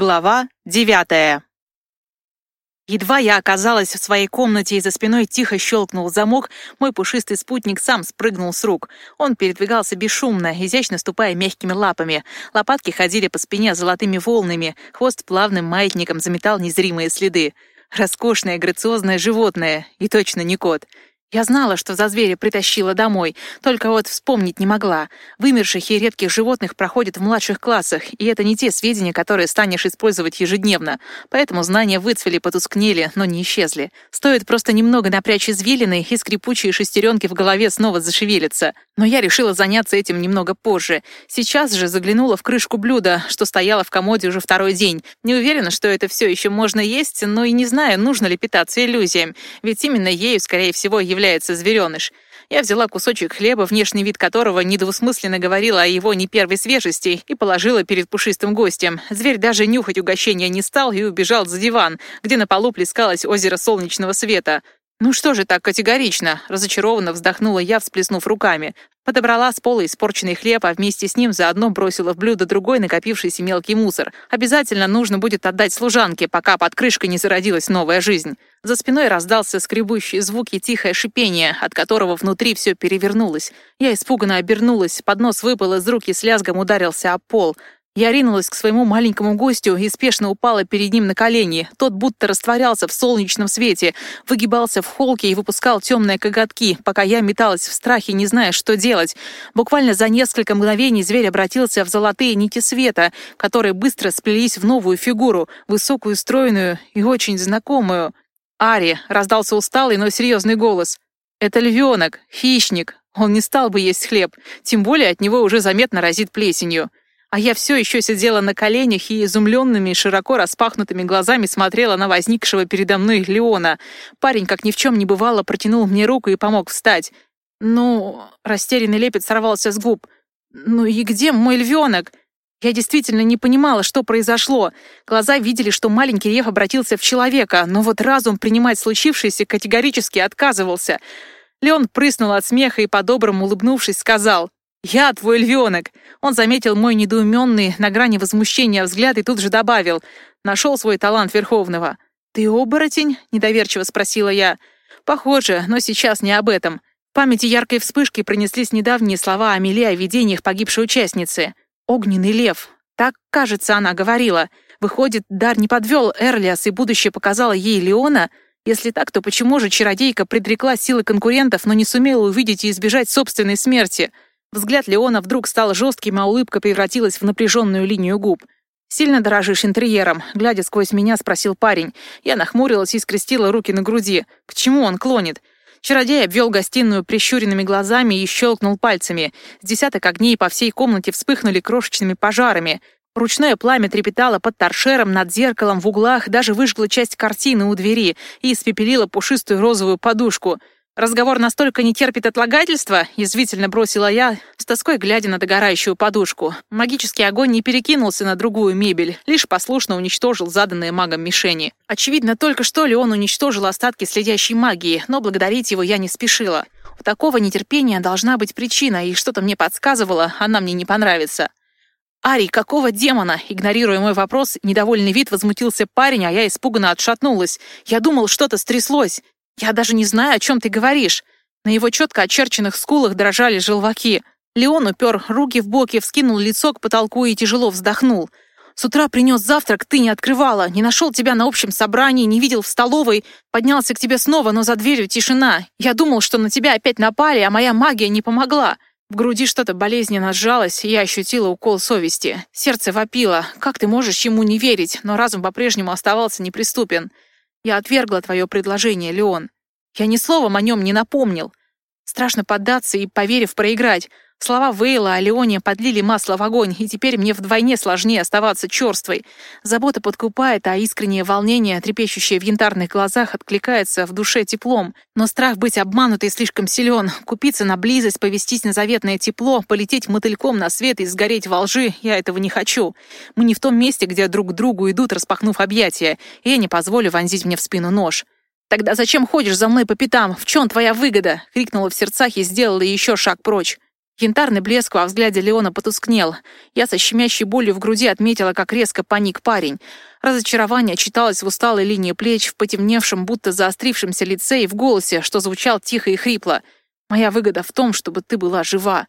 Глава девятая. Едва я оказалась в своей комнате и за спиной тихо щелкнул замок, мой пушистый спутник сам спрыгнул с рук. Он передвигался бесшумно, изящно ступая мягкими лапами. Лопатки ходили по спине золотыми волнами, хвост плавным маятником заметал незримые следы. Роскошное, грациозное животное, и точно не кот — я знала, что за зверя притащила домой, только вот вспомнить не могла. Вымерших и редких животных проходят в младших классах, и это не те сведения, которые станешь использовать ежедневно. Поэтому знания выцвели, потускнели, но не исчезли. Стоит просто немного напрячь извилины, и скрипучие шестеренки в голове снова зашевелятся. Но я решила заняться этим немного позже. Сейчас же заглянула в крышку блюда, что стояло в комоде уже второй день. Не уверена, что это все еще можно есть, но и не знаю, нужно ли питаться иллюзиям. Ведь именно ею, скорее всего, является является звереныш. Я взяла кусочек хлеба, внешний вид которого недвусмысленно говорила о его не первой свежести, и положила перед пушистым гостем. Зверь даже нюхать угощения не стал и убежал за диван, где на полу плескалось озеро солнечного света. «Ну что же так категорично?» — разочарованно вздохнула я, всплеснув руками. Подобрала с пола испорченный хлеб, а вместе с ним заодно бросила в блюдо другой накопившийся мелкий мусор. Обязательно нужно будет отдать служанке, пока под крышкой не зародилась новая жизнь. За спиной раздался скребущий звук и тихое шипение, от которого внутри все перевернулось. Я испуганно обернулась, поднос выпал из рук и с лязгом ударился о пол. Я ринулась к своему маленькому гостю и спешно упала перед ним на колени. Тот будто растворялся в солнечном свете, выгибался в холке и выпускал темные коготки, пока я металась в страхе, не зная, что делать. Буквально за несколько мгновений зверь обратился в золотые нити света, которые быстро сплелись в новую фигуру, высокую, стройную и очень знакомую. «Ари!» — раздался усталый, но серьезный голос. «Это львенок, хищник. Он не стал бы есть хлеб, тем более от него уже заметно разит плесенью». А я все еще сидела на коленях и изумленными, широко распахнутыми глазами смотрела на возникшего передо мной Леона. Парень, как ни в чем не бывало, протянул мне руку и помог встать. «Ну...» — растерянный лепет сорвался с губ. «Ну и где мой львенок?» Я действительно не понимала, что произошло. Глаза видели, что маленький Лев обратился в человека, но вот разум принимать случившееся категорически отказывался. Леон прыснул от смеха и, по-доброму улыбнувшись, сказал «Я твой львенок!» Он заметил мой недоуменный, на грани возмущения взгляд и тут же добавил «Нашел свой талант Верховного». «Ты оборотень?» — недоверчиво спросила я. «Похоже, но сейчас не об этом». В памяти яркой вспышки пронеслись недавние слова Амели о видениях погибшей участницы. «Огненный лев». Так, кажется, она говорила. Выходит, дар не подвел Эрлиас, и будущее показало ей Леона? Если так, то почему же чародейка предрекла силы конкурентов, но не сумела увидеть и избежать собственной смерти?» Взгляд Леона вдруг стал жестким, а улыбка превратилась в напряженную линию губ. «Сильно дорожишь интерьером?» — глядя сквозь меня, спросил парень. Я нахмурилась и скрестила руки на груди. К чему он клонит? Чародей обвел гостиную прищуренными глазами и щелкнул пальцами. С десяток огней по всей комнате вспыхнули крошечными пожарами. Ручное пламя трепетало под торшером, над зеркалом, в углах, даже выжгло часть картины у двери и испепелило пушистую розовую подушку — «Разговор настолько не терпит отлагательства», — язвительно бросила я, с тоской глядя на догорающую подушку. Магический огонь не перекинулся на другую мебель, лишь послушно уничтожил заданные магом мишени. Очевидно, только что ли он уничтожил остатки следящей магии, но благодарить его я не спешила. У такого нетерпения должна быть причина, и что-то мне подсказывало, она мне не понравится. «Ари, какого демона?» Игнорируя мой вопрос, недовольный вид возмутился парень, а я испуганно отшатнулась. Я думал, что-то стряслось. «Я даже не знаю, о чем ты говоришь». На его четко очерченных скулах дрожали желваки. Леон упер руки в боки, вскинул лицо к потолку и тяжело вздохнул. «С утра принес завтрак, ты не открывала, не нашел тебя на общем собрании, не видел в столовой, поднялся к тебе снова, но за дверью тишина. Я думал, что на тебя опять напали, а моя магия не помогла». В груди что-то болезненно сжалось, и я ощутила укол совести. Сердце вопило. «Как ты можешь ему не верить?» Но разум по-прежнему оставался неприступен. Я отвергла твое предложение, Леон. Я ни словом о нем не напомнил. Страшно поддаться и, поверив, проиграть. Слова Вейла о Леоне подлили масло в огонь, и теперь мне вдвойне сложнее оставаться черствой. Забота подкупает, а искреннее волнение, трепещущее в янтарных глазах, откликается в душе теплом. Но страх быть обманутой слишком силен. Купиться на близость, повестись на заветное тепло, полететь мотыльком на свет и сгореть во лжи — я этого не хочу. Мы не в том месте, где друг к другу идут, распахнув объятия, и я не позволю вонзить мне в спину нож. «Тогда зачем ходишь за мной по пятам? В чем твоя выгода?» — крикнула в сердцах и сделала еще шаг прочь. Янтарный блеск во взгляде Леона потускнел. Я со щемящей болью в груди отметила, как резко паник парень. Разочарование читалось в усталой линии плеч, в потемневшем, будто заострившемся лице и в голосе, что звучал тихо и хрипло. «Моя выгода в том, чтобы ты была жива».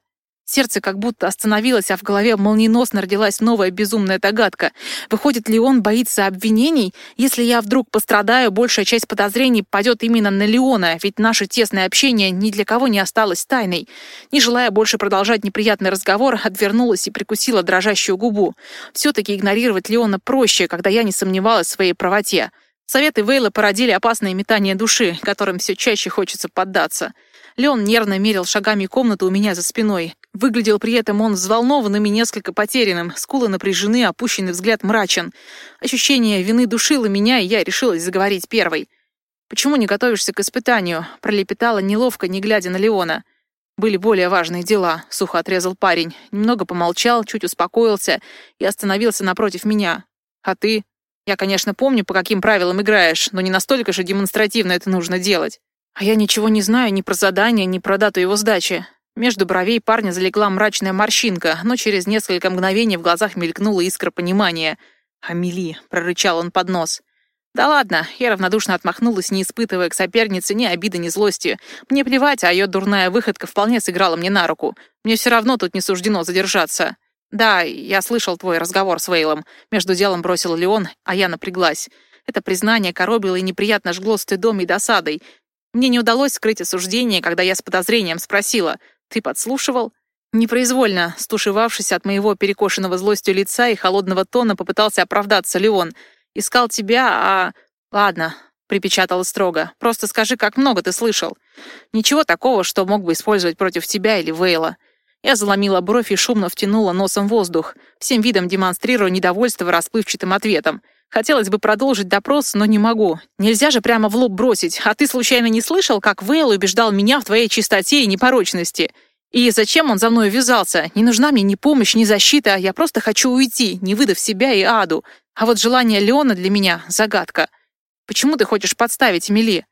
Сердце как будто остановилось, а в голове молниеносно родилась новая безумная догадка. Выходит ли он боится обвинений? Если я вдруг пострадаю, большая часть подозрений падет именно на Леона, ведь наше тесное общение ни для кого не осталось тайной. Не желая больше продолжать неприятный разговор, отвернулась и прикусила дрожащую губу. Все-таки игнорировать Леона проще, когда я не сомневалась в своей правоте. Советы Вейла породили опасные метания души, которым все чаще хочется поддаться. Леон нервно мерил шагами комнату у меня за спиной. Выглядел при этом он взволнованным и несколько потерянным, скулы напряжены, опущенный взгляд мрачен. Ощущение вины душило меня, и я решилась заговорить первой. «Почему не готовишься к испытанию?» — пролепетала неловко, не глядя на Леона. «Были более важные дела», — сухо отрезал парень. Немного помолчал, чуть успокоился и остановился напротив меня. «А ты?» «Я, конечно, помню, по каким правилам играешь, но не настолько же демонстративно это нужно делать». А я ничего не знаю ни про задание, ни про дату его сдачи. Между бровей парня залегла мрачная морщинка, но через несколько мгновений в глазах мелькнула искра понимания. «Амели», — прорычал он под нос. «Да ладно», — я равнодушно отмахнулась, не испытывая к сопернице ни обиды, ни злости. Мне плевать, а ее дурная выходка вполне сыграла мне на руку. Мне все равно тут не суждено задержаться. «Да, я слышал твой разговор с Вейлом», — между делом бросил Леон, а я напряглась. Это признание коробило и неприятно жгло стыдом и досадой. Мне не удалось скрыть осуждение, когда я с подозрением спросила, «Ты подслушивал?» Непроизвольно, стушевавшись от моего перекошенного злостью лица и холодного тона, попытался оправдаться Леон. «Искал тебя, а...» «Ладно», — припечатала строго. «Просто скажи, как много ты слышал. Ничего такого, что мог бы использовать против тебя или Вейла». Я заломила бровь и шумно втянула носом воздух, всем видом демонстрируя недовольство расплывчатым ответом. Хотелось бы продолжить допрос, но не могу. Нельзя же прямо в лоб бросить. А ты случайно не слышал, как Вейл убеждал меня в твоей чистоте и непорочности? И зачем он за мной ввязался? Не нужна мне ни помощь, ни защита. Я просто хочу уйти, не выдав себя и аду. А вот желание Леона для меня — загадка. Почему ты хочешь подставить Мели?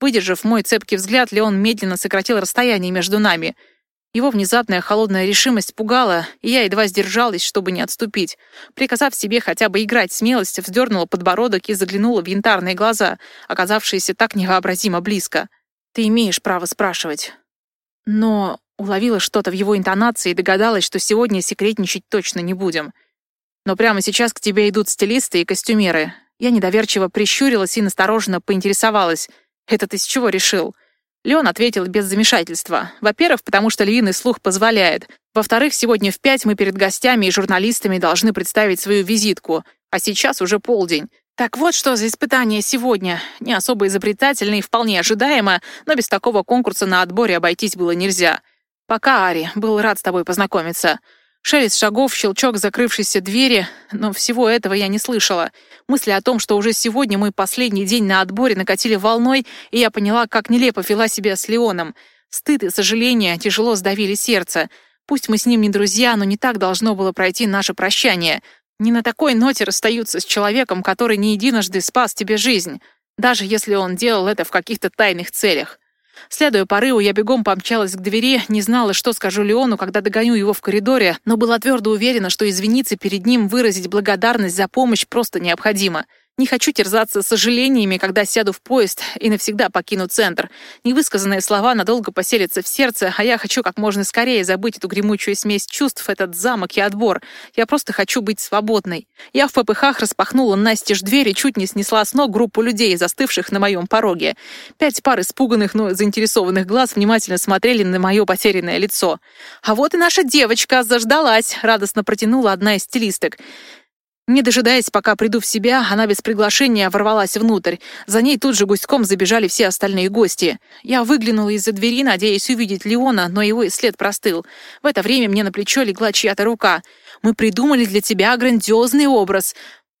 Выдержав мой цепкий взгляд, Леон медленно сократил расстояние между нами — его внезапная холодная решимость пугала, и я едва сдержалась, чтобы не отступить. Приказав себе хотя бы играть смелость, вздернула подбородок и заглянула в янтарные глаза, оказавшиеся так невообразимо близко. «Ты имеешь право спрашивать». Но уловила что-то в его интонации и догадалась, что сегодня секретничать точно не будем. Но прямо сейчас к тебе идут стилисты и костюмеры. Я недоверчиво прищурилась и настороженно поинтересовалась. «Это ты с чего решил?» Леон ответил без замешательства. Во-первых, потому что львиный слух позволяет. Во-вторых, сегодня в пять мы перед гостями и журналистами должны представить свою визитку. А сейчас уже полдень. Так вот, что за испытание сегодня. Не особо изобретательно и вполне ожидаемо, но без такого конкурса на отборе обойтись было нельзя. Пока, Ари. Был рад с тобой познакомиться. Шелест шагов, щелчок закрывшейся двери, но всего этого я не слышала. Мысли о том, что уже сегодня мой последний день на отборе накатили волной, и я поняла, как нелепо вела себя с Леоном. Стыд и сожаление тяжело сдавили сердце. Пусть мы с ним не друзья, но не так должно было пройти наше прощание. Не на такой ноте расстаются с человеком, который не единожды спас тебе жизнь, даже если он делал это в каких-то тайных целях. Следуя порыву, я бегом помчалась к двери, не знала, что скажу Леону, когда догоню его в коридоре, но была твердо уверена, что извиниться перед ним, выразить благодарность за помощь просто необходимо. Не хочу терзаться сожалениями, когда сяду в поезд и навсегда покину центр. Невысказанные слова надолго поселятся в сердце, а я хочу как можно скорее забыть эту гремучую смесь чувств, этот замок и отбор. Я просто хочу быть свободной. Я в попыхах распахнула настежь дверь и чуть не снесла с ног группу людей, застывших на моем пороге. Пять пар испуганных, но заинтересованных глаз внимательно смотрели на мое потерянное лицо. «А вот и наша девочка заждалась», — радостно протянула одна из стилисток. Не дожидаясь, пока приду в себя, она без приглашения ворвалась внутрь. За ней тут же гуськом забежали все остальные гости. Я выглянула из-за двери, надеясь увидеть Леона, но его и след простыл. В это время мне на плечо легла чья-то рука. «Мы придумали для тебя грандиозный образ»,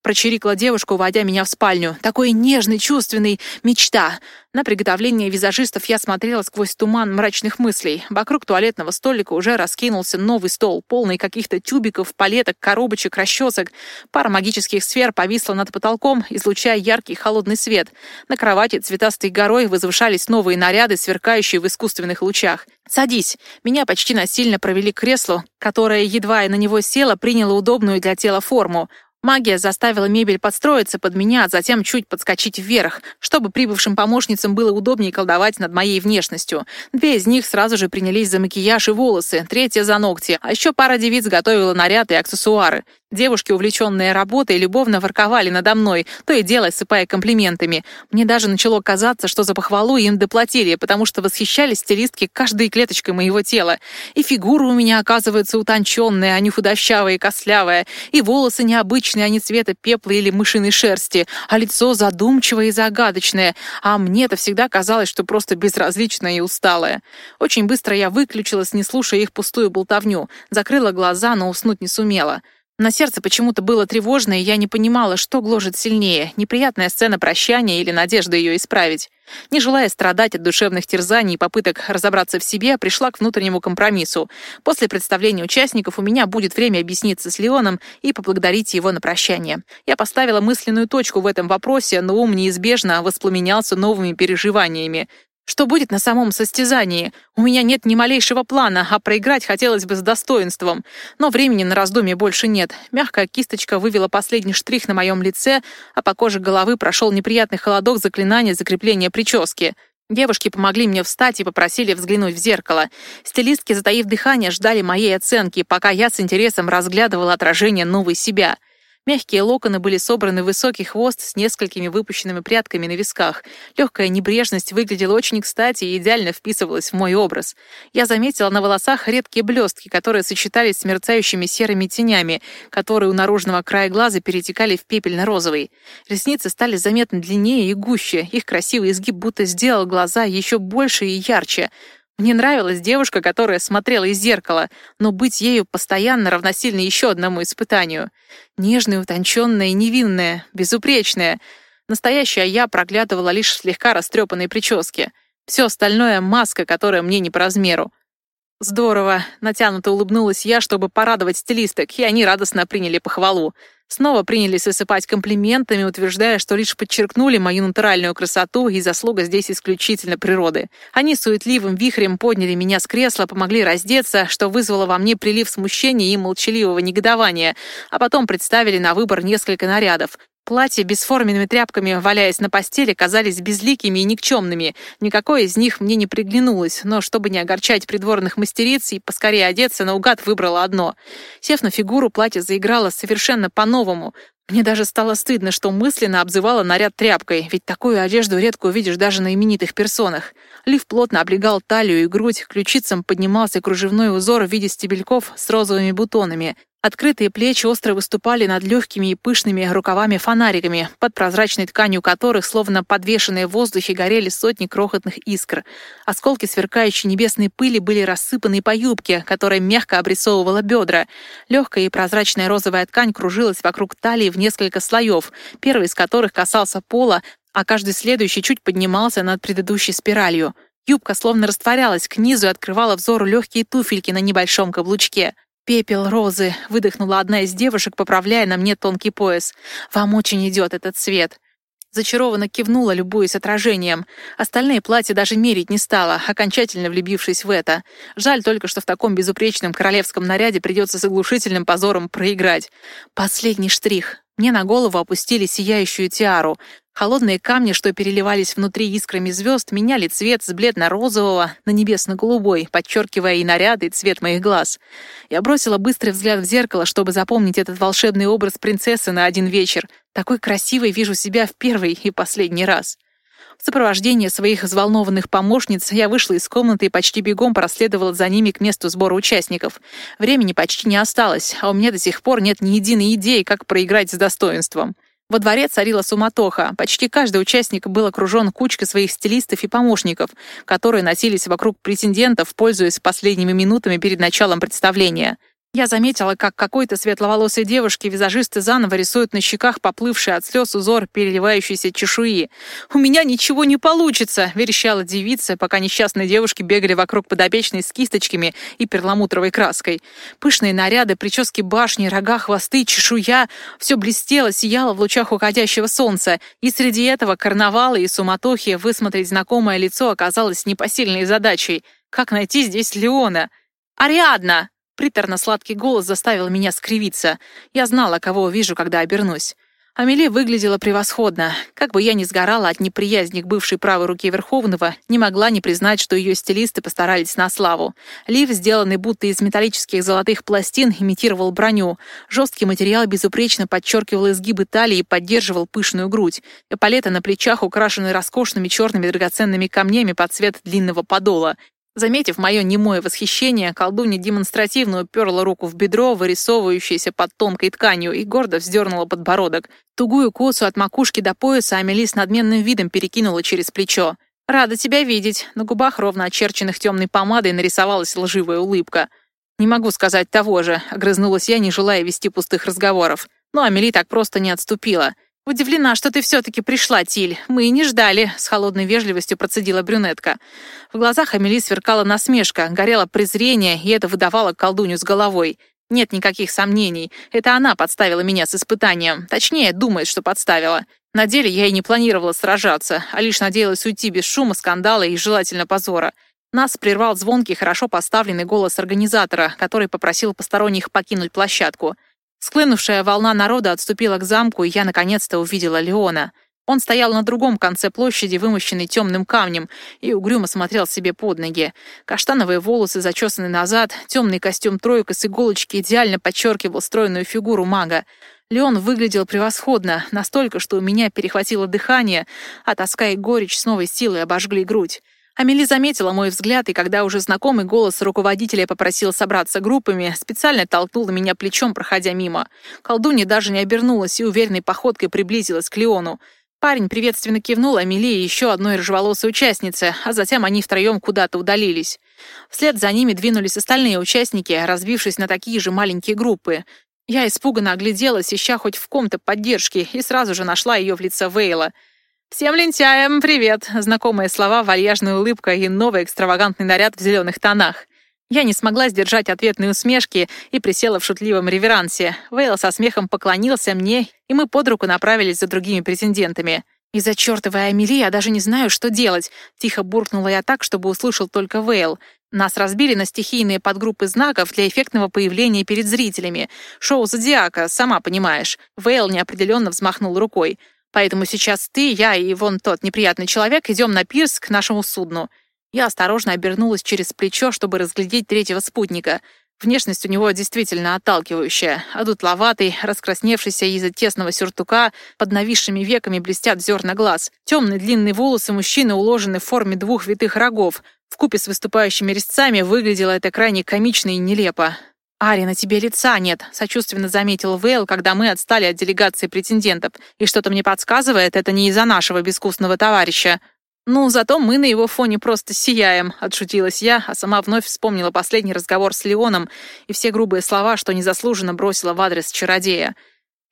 прочирикла девушка, уводя меня в спальню. «Такой нежный, чувственный, мечта!» На приготовление визажистов я смотрела сквозь туман мрачных мыслей. Вокруг туалетного столика уже раскинулся новый стол, полный каких-то тюбиков, палеток, коробочек, расчесок. Пара магических сфер повисла над потолком, излучая яркий холодный свет. На кровати цветастой горой возвышались новые наряды, сверкающие в искусственных лучах. «Садись!» Меня почти насильно провели к креслу, которое, едва я на него села, приняло удобную для тела форму. Магия заставила мебель подстроиться под меня, а затем чуть подскочить вверх, чтобы прибывшим помощницам было удобнее колдовать над моей внешностью. Две из них сразу же принялись за макияж и волосы, третья — за ногти, а еще пара девиц готовила наряд и аксессуары. Девушки, увлеченные работой, любовно ворковали надо мной, то и дело сыпая комплиментами. Мне даже начало казаться, что за похвалу им доплатили, потому что восхищались стилистки каждой клеточкой моего тела. И фигура у меня, оказывается, утонченная, а не худощавая и костлявая, и волосы необычные, а не цвета пепла или мышиной шерсти, а лицо задумчивое и загадочное, а мне-то всегда казалось, что просто безразличное и усталое. Очень быстро я выключилась, не слушая их пустую болтовню, закрыла глаза, но уснуть не сумела. На сердце почему-то было тревожно, и я не понимала, что гложет сильнее — неприятная сцена прощания или надежда ее исправить. Не желая страдать от душевных терзаний и попыток разобраться в себе, пришла к внутреннему компромиссу. После представления участников у меня будет время объясниться с Леоном и поблагодарить его на прощание. Я поставила мысленную точку в этом вопросе, но ум неизбежно воспламенялся новыми переживаниями. Что будет на самом состязании? У меня нет ни малейшего плана, а проиграть хотелось бы с достоинством. Но времени на раздумье больше нет. Мягкая кисточка вывела последний штрих на моем лице, а по коже головы прошел неприятный холодок заклинания закрепления прически. Девушки помогли мне встать и попросили взглянуть в зеркало. Стилистки, затаив дыхание, ждали моей оценки, пока я с интересом разглядывала отражение новой себя — Мягкие локоны были собраны в высокий хвост с несколькими выпущенными прядками на висках. Легкая небрежность выглядела очень кстати и идеально вписывалась в мой образ. Я заметила на волосах редкие блестки, которые сочетались с мерцающими серыми тенями, которые у наружного края глаза перетекали в пепельно-розовый. Ресницы стали заметно длиннее и гуще, их красивый изгиб будто сделал глаза еще больше и ярче — мне нравилась девушка, которая смотрела из зеркала, но быть ею постоянно равносильно еще одному испытанию. Нежная, утонченная невинная, безупречная. Настоящая я проглядывала лишь слегка растрепанной прическе. Все остальное — маска, которая мне не по размеру. Здорово. Натянуто улыбнулась я, чтобы порадовать стилисток, и они радостно приняли похвалу. Снова принялись высыпать комплиментами, утверждая, что лишь подчеркнули мою натуральную красоту и заслуга здесь исключительно природы. Они суетливым вихрем подняли меня с кресла, помогли раздеться, что вызвало во мне прилив смущения и молчаливого негодования, а потом представили на выбор несколько нарядов. Платья бесформенными тряпками, валяясь на постели, казались безликими и никчемными. Никакое из них мне не приглянулось, но чтобы не огорчать придворных мастериц и поскорее одеться, наугад выбрала одно. Сев на фигуру, платье заиграло совершенно по-новому. Мне даже стало стыдно, что мысленно обзывала наряд тряпкой, ведь такую одежду редко увидишь даже на именитых персонах. Лиф плотно облегал талию и грудь, ключицам поднимался кружевной узор в виде стебельков с розовыми бутонами. Открытые плечи остро выступали над легкими и пышными рукавами-фонариками, под прозрачной тканью которых, словно подвешенные в воздухе, горели сотни крохотных искр. Осколки сверкающей небесной пыли были рассыпаны по юбке, которая мягко обрисовывала бедра. Легкая и прозрачная розовая ткань кружилась вокруг талии в несколько слоев, первый из которых касался пола, а каждый следующий чуть поднимался над предыдущей спиралью. Юбка словно растворялась к низу и открывала взору легкие туфельки на небольшом каблучке. «Пепел розы», — выдохнула одна из девушек, поправляя на мне тонкий пояс. «Вам очень идет этот цвет». Зачарованно кивнула, любуясь отражением. Остальные платья даже мерить не стала, окончательно влюбившись в это. Жаль только, что в таком безупречном королевском наряде придется с оглушительным позором проиграть. Последний штрих. Мне на голову опустили сияющую тиару. Холодные камни, что переливались внутри искрами звезд, меняли цвет с бледно-розового на небесно-голубой, подчеркивая и наряды, и цвет моих глаз. Я бросила быстрый взгляд в зеркало, чтобы запомнить этот волшебный образ принцессы на один вечер. Такой красивой вижу себя в первый и последний раз. В сопровождении своих взволнованных помощниц я вышла из комнаты и почти бегом проследовала за ними к месту сбора участников. Времени почти не осталось, а у меня до сих пор нет ни единой идеи, как проиграть с достоинством. Во дворе царила суматоха. Почти каждый участник был окружен кучкой своих стилистов и помощников, которые носились вокруг претендентов, пользуясь последними минутами перед началом представления. Я заметила, как какой-то светловолосой девушке визажисты заново рисуют на щеках поплывший от слез узор переливающейся чешуи. «У меня ничего не получится!» — верещала девица, пока несчастные девушки бегали вокруг подопечной с кисточками и перламутровой краской. Пышные наряды, прически башни, рога, хвосты, чешуя — все блестело, сияло в лучах уходящего солнца, и среди этого карнавала и суматохи высмотреть знакомое лицо оказалось непосильной задачей. Как найти здесь Леона? «Ариадна!» Приторно-сладкий голос заставил меня скривиться. Я знала, кого увижу, когда обернусь. Амели выглядела превосходно. Как бы я ни сгорала от неприязни к бывшей правой руке Верховного, не могла не признать, что ее стилисты постарались на славу. Лиф, сделанный будто из металлических золотых пластин, имитировал броню. Жесткий материал безупречно подчеркивал изгибы талии и поддерживал пышную грудь. Эполеты на плечах украшены роскошными черными драгоценными камнями под цвет длинного подола. Заметив мое немое восхищение, колдунья демонстративно уперла руку в бедро, вырисовывающееся под тонкой тканью, и гордо вздернула подбородок. Тугую косу от макушки до пояса Амели с надменным видом перекинула через плечо. «Рада тебя видеть». На губах, ровно очерченных темной помадой, нарисовалась лживая улыбка. «Не могу сказать того же», — огрызнулась я, не желая вести пустых разговоров. Но Амели так просто не отступила. «Удивлена, что ты все-таки пришла, Тиль. Мы и не ждали», — с холодной вежливостью процедила брюнетка. В глазах Амели сверкала насмешка, горело презрение, и это выдавало колдунью с головой. Нет никаких сомнений. Это она подставила меня с испытанием. Точнее, думает, что подставила. На деле я и не планировала сражаться, а лишь надеялась уйти без шума, скандала и желательно позора. Нас прервал звонкий, хорошо поставленный голос организатора, который попросил посторонних покинуть площадку. Склынувшая волна народа отступила к замку, и я наконец-то увидела Леона. Он стоял на другом конце площади, вымощенной темным камнем, и угрюмо смотрел себе под ноги. Каштановые волосы зачесаны назад, темный костюм тройка с иголочки идеально подчеркивал стройную фигуру мага. Леон выглядел превосходно, настолько, что у меня перехватило дыхание, а тоска и горечь с новой силой обожгли грудь. Амели заметила мой взгляд, и когда уже знакомый голос руководителя попросил собраться группами, специально толкнула меня плечом, проходя мимо. Колдунья даже не обернулась и уверенной походкой приблизилась к Леону. Парень приветственно кивнул Амели и еще одной рыжеволосой участнице, а затем они втроем куда-то удалились. Вслед за ними двинулись остальные участники, разбившись на такие же маленькие группы. Я испуганно огляделась, ища хоть в ком-то поддержки, и сразу же нашла ее в лице Вейла — «Всем лентяям привет!» Знакомые слова, вальяжная улыбка и новый экстравагантный наряд в зеленых тонах. Я не смогла сдержать ответные усмешки и присела в шутливом реверансе. Вейл со смехом поклонился мне, и мы под руку направились за другими претендентами. «Из-за чертовой Амели я даже не знаю, что делать», — тихо буркнула я так, чтобы услышал только Вейл. Нас разбили на стихийные подгруппы знаков для эффектного появления перед зрителями. Шоу «Зодиака», сама понимаешь. Вейл неопределенно взмахнул рукой. Поэтому сейчас ты, я и вон тот неприятный человек идем на пирс к нашему судну». Я осторожно обернулась через плечо, чтобы разглядеть третьего спутника. Внешность у него действительно отталкивающая. Одутловатый, раскрасневшийся из-за тесного сюртука, под нависшими веками блестят зерна глаз. Темные длинные волосы мужчины уложены в форме двух витых рогов. Вкупе с выступающими резцами выглядело это крайне комично и нелепо. «Ари, на тебе лица нет», — сочувственно заметил Вейл, когда мы отстали от делегации претендентов. «И что-то мне подсказывает, это не из-за нашего безвкусного товарища». «Ну, зато мы на его фоне просто сияем», — отшутилась я, а сама вновь вспомнила последний разговор с Леоном и все грубые слова, что незаслуженно бросила в адрес чародея.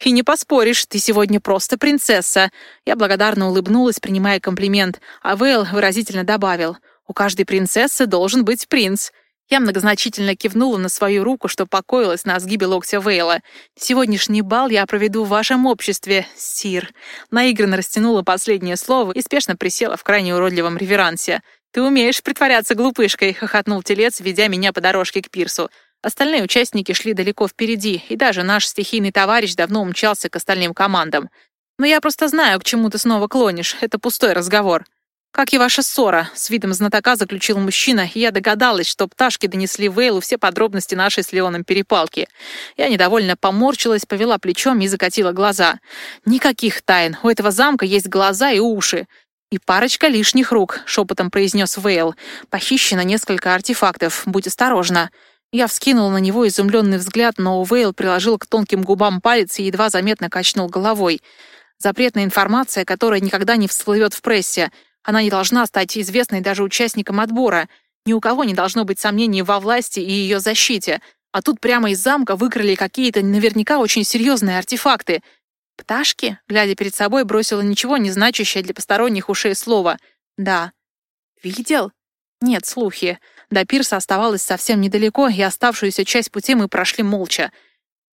«И не поспоришь, ты сегодня просто принцесса!» Я благодарно улыбнулась, принимая комплимент, а Вейл выразительно добавил. «У каждой принцессы должен быть принц». Я многозначительно кивнула на свою руку, что покоилась на сгибе локтя Вейла. «Сегодняшний бал я проведу в вашем обществе, сир». Наигранно растянула последнее слово и спешно присела в крайне уродливом реверансе. «Ты умеешь притворяться глупышкой», — хохотнул телец, ведя меня по дорожке к пирсу. Остальные участники шли далеко впереди, и даже наш стихийный товарищ давно умчался к остальным командам. «Но я просто знаю, к чему ты снова клонишь. Это пустой разговор». «Как и ваша ссора», — с видом знатока заключил мужчина, и я догадалась, что пташки донесли Вейлу все подробности нашей с Леоном перепалки. Я недовольно поморщилась, повела плечом и закатила глаза. «Никаких тайн. У этого замка есть глаза и уши. «И парочка лишних рук», — шепотом произнес Вейл. «Похищено несколько артефактов. Будь осторожна». Я вскинула на него изумленный взгляд, но Вейл приложил к тонким губам палец и едва заметно качнул головой. Запретная информация, которая никогда не всплывет в прессе. Она не должна стать известной даже участникам отбора. Ни у кого не должно быть сомнений во власти и ее защите. А тут прямо из замка выкрали какие-то наверняка очень серьезные артефакты. Пташки, глядя перед собой, бросила ничего не значащее для посторонних ушей слово. Да. Видел? Нет, слухи. До пирса оставалось совсем недалеко, и оставшуюся часть пути мы прошли молча.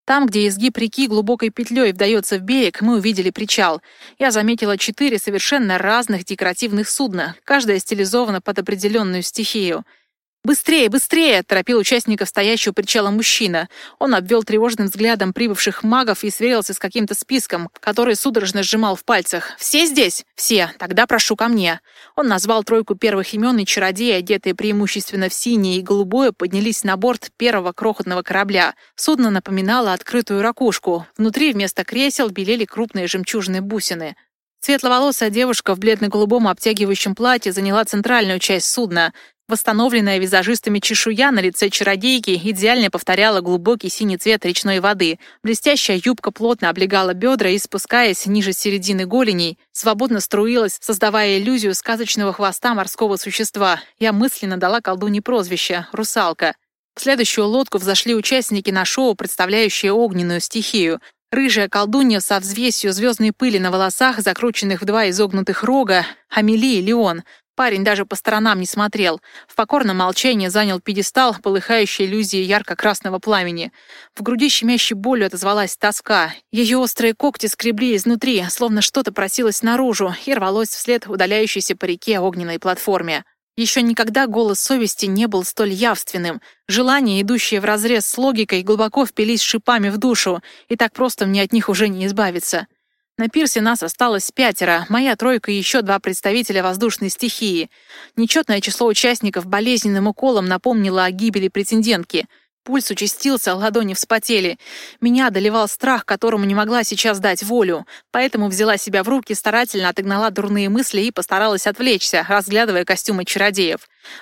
Там, где изгиб реки глубокой петлей вдается в берег, мы увидели причал. Я заметила четыре совершенно разных декоративных судна, каждое стилизовано под определенную стихию — «Быстрее, быстрее!» — торопил участников стоящего причала мужчина. Он обвел тревожным взглядом прибывших магов и сверился с каким-то списком, который судорожно сжимал в пальцах. «Все здесь?» «Все. Тогда прошу ко мне». Он назвал тройку первых имен, и чародеи, одетые преимущественно в синее и голубое, поднялись на борт первого крохотного корабля. Судно напоминало открытую ракушку. Внутри вместо кресел белели крупные жемчужные бусины. Светловолосая девушка в бледно-голубом обтягивающем платье заняла центральную часть судна. Восстановленная визажистами чешуя на лице чародейки идеально повторяла глубокий синий цвет речной воды. Блестящая юбка плотно облегала бедра и, спускаясь ниже середины голеней, свободно струилась, создавая иллюзию сказочного хвоста морского существа. Я мысленно дала колдуне прозвище — «Русалка». В следующую лодку взошли участники на шоу, представляющие огненную стихию. Рыжая колдунья со взвесью звездной пыли на волосах, закрученных в два изогнутых рога, Амелия Леон — Парень даже по сторонам не смотрел. В покорном молчании занял пьедестал, полыхающий иллюзией ярко-красного пламени. В груди щемящей болью отозвалась тоска. Ее острые когти скребли изнутри, словно что-то просилось наружу, и рвалось вслед удаляющейся по реке огненной платформе. Еще никогда голос совести не был столь явственным. Желания, идущие вразрез с логикой, глубоко впились шипами в душу, и так просто мне от них уже не избавиться. На пирсе нас осталось пятеро, моя тройка и еще два представителя воздушной стихии. Нечетное число участников болезненным уколом напомнило о гибели претендентки. Пульс участился, ладони вспотели. Меня одолевал страх, которому не могла сейчас дать волю. Поэтому взяла себя в руки, старательно отогнала дурные мысли и постаралась отвлечься, разглядывая костюмы чародеев.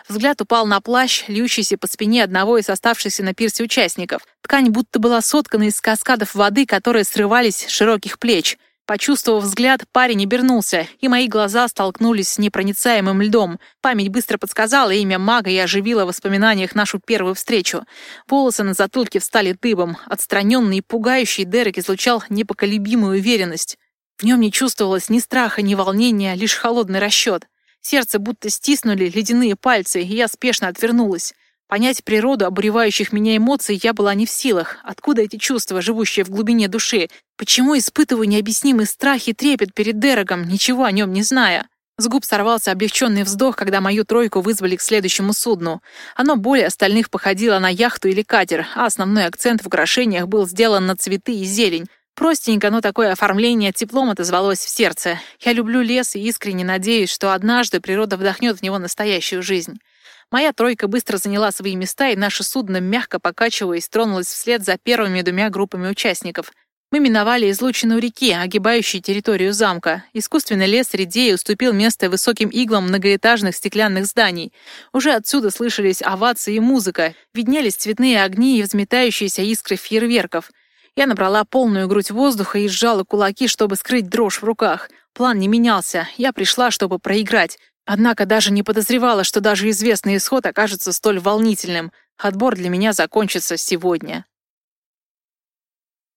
Взгляд упал на плащ, льющийся по спине одного из оставшихся на пирсе участников. Ткань будто была соткана из каскадов воды, которые срывались с широких плеч. Почувствовав взгляд, парень обернулся, и мои глаза столкнулись с непроницаемым льдом. Память быстро подсказала имя мага и оживила в воспоминаниях нашу первую встречу. Волосы на затылке встали дыбом. Отстраненный и пугающий Дерек излучал непоколебимую уверенность. В нем не чувствовалось ни страха, ни волнения, лишь холодный расчет. Сердце будто стиснули ледяные пальцы, и я спешно отвернулась. Понять природу обуревающих меня эмоций я была не в силах. Откуда эти чувства, живущие в глубине души? Почему испытываю необъяснимый страх и трепет перед Дерогом, ничего о нем не зная? С губ сорвался облегченный вздох, когда мою тройку вызвали к следующему судну. Оно более остальных походило на яхту или катер, а основной акцент в украшениях был сделан на цветы и зелень. Простенько, но такое оформление теплом отозвалось в сердце. Я люблю лес и искренне надеюсь, что однажды природа вдохнет в него настоящую жизнь. Моя тройка быстро заняла свои места, и наше судно, мягко покачиваясь, тронулось вслед за первыми двумя группами участников. Мы миновали излученную реки, огибающей территорию замка. Искусственный лес редея уступил место высоким иглам многоэтажных стеклянных зданий. Уже отсюда слышались овации и музыка, виднелись цветные огни и взметающиеся искры фейерверков. Я набрала полную грудь воздуха и сжала кулаки, чтобы скрыть дрожь в руках. План не менялся. Я пришла, чтобы проиграть. Однако даже не подозревала, что даже известный исход окажется столь волнительным. Отбор для меня закончится сегодня.